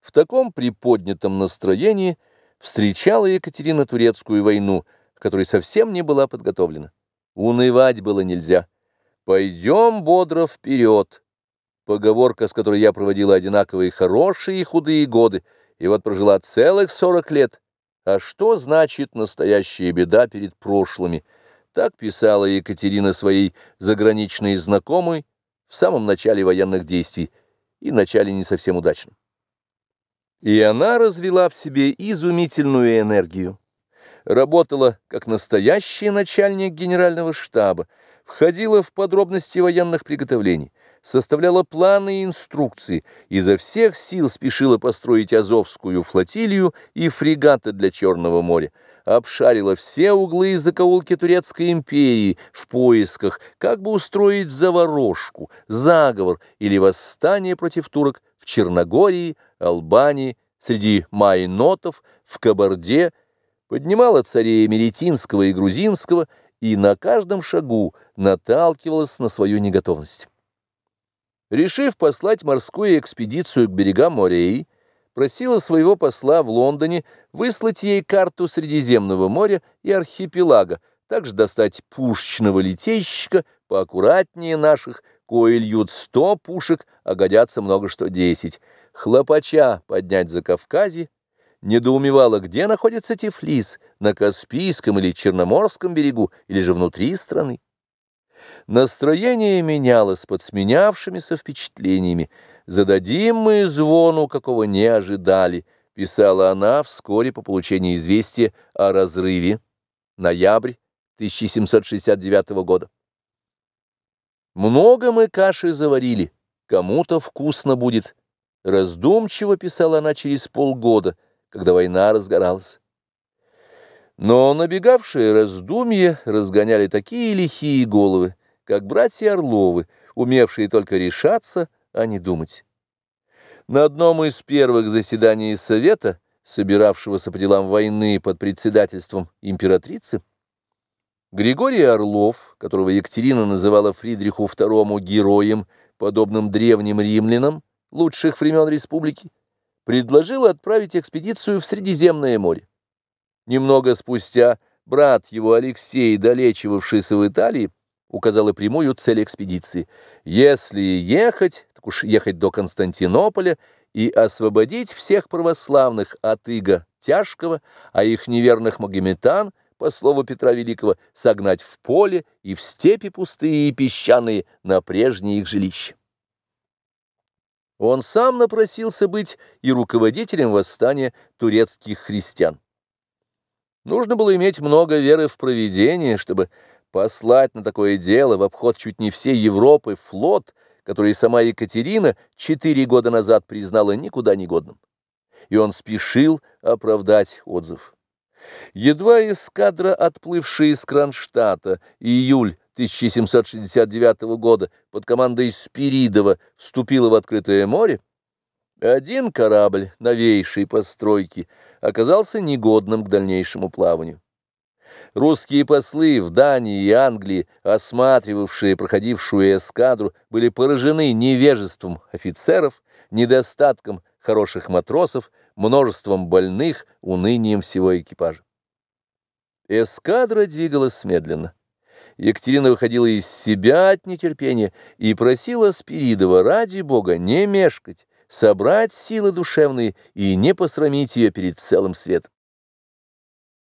В таком приподнятом настроении встречала Екатерина турецкую войну, которой совсем не была подготовлена. Унывать было нельзя. «Пойдем бодро вперед!» Поговорка, с которой я проводила одинаковые хорошие и худые годы, и вот прожила целых сорок лет. А что значит настоящая беда перед прошлыми? Так писала Екатерина своей заграничной знакомой в самом начале военных действий и начале не совсем удачном. И она развела в себе изумительную энергию. Работала как настоящий начальник генерального штаба, входила в подробности военных приготовлений, составляла планы и инструкции, изо всех сил спешила построить Азовскую флотилию и фрегаты для Черного моря, обшарила все углы и закоулки Турецкой империи в поисках, как бы устроить заварушку, заговор или восстание против турок в Черногории, Албании, среди майнотов, в Кабарде, поднимала царей Меретинского и Грузинского и на каждом шагу наталкивалась на свою неготовность. Решив послать морскую экспедицию к берегам морей, просила своего посла в Лондоне выслать ей карту Средиземного моря и архипелага, также достать пушечного литейщика поаккуратнее наших, кое льют сто пушек, а годятся много что десять. Хлопача поднять за Кавказе, недоумевала, где находится Тифлис, на Каспийском или Черноморском берегу, или же внутри страны. Настроение менялось под сменявшимися впечатлениями. «Зададим мы звону, какого не ожидали», — писала она вскоре по получении известия о разрыве. Ноябрь 1769 года. Много мы каши заварили, кому-то вкусно будет. Раздумчиво писала она через полгода, когда война разгоралась. Но набегавшие раздумья разгоняли такие лихие головы, как братья Орловы, умевшие только решаться, а не думать. На одном из первых заседаний Совета, собиравшегося по делам войны под председательством императрицы, Григорий Орлов, которого Екатерина называла Фридриху II героем, подобным древним римлянам лучших времен республики, предложил отправить экспедицию в Средиземное море. Немного спустя брат его Алексей, долечивавшийся в Италии, указал и прямую цель экспедиции. Если ехать, так уж ехать до Константинополя и освободить всех православных от ига тяжкого, а их неверных магометан – по слову Петра Великого, согнать в поле и в степи пустые и песчаные на прежние их жилища. Он сам напросился быть и руководителем восстания турецких христиан. Нужно было иметь много веры в провидение, чтобы послать на такое дело в обход чуть не всей Европы флот, который сама Екатерина четыре года назад признала никуда негодным. И он спешил оправдать отзыв. Едва эскадра, отплывшая из Кронштадта, июль 1769 года под командой Спиридова вступила в открытое море, один корабль новейшей постройки оказался негодным к дальнейшему плаванию. Русские послы в Дании и Англии, осматривавшие проходившую эскадру, были поражены невежеством офицеров, недостатком хороших матросов, множеством больных, унынием всего экипажа. Эскадра двигалась медленно. Екатерина выходила из себя от нетерпения и просила Спиридова ради Бога не мешкать, собрать силы душевные и не посрамить ее перед целым светом.